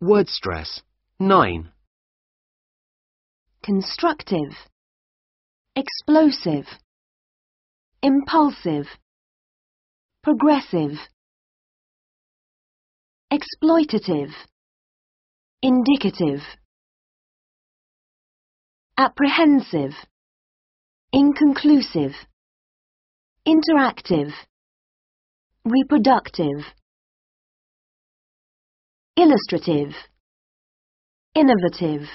Word stress. 9. constructive, explosive, impulsive, progressive, exploitative, indicative, apprehensive, inconclusive, interactive, reproductive, illustrative, innovative.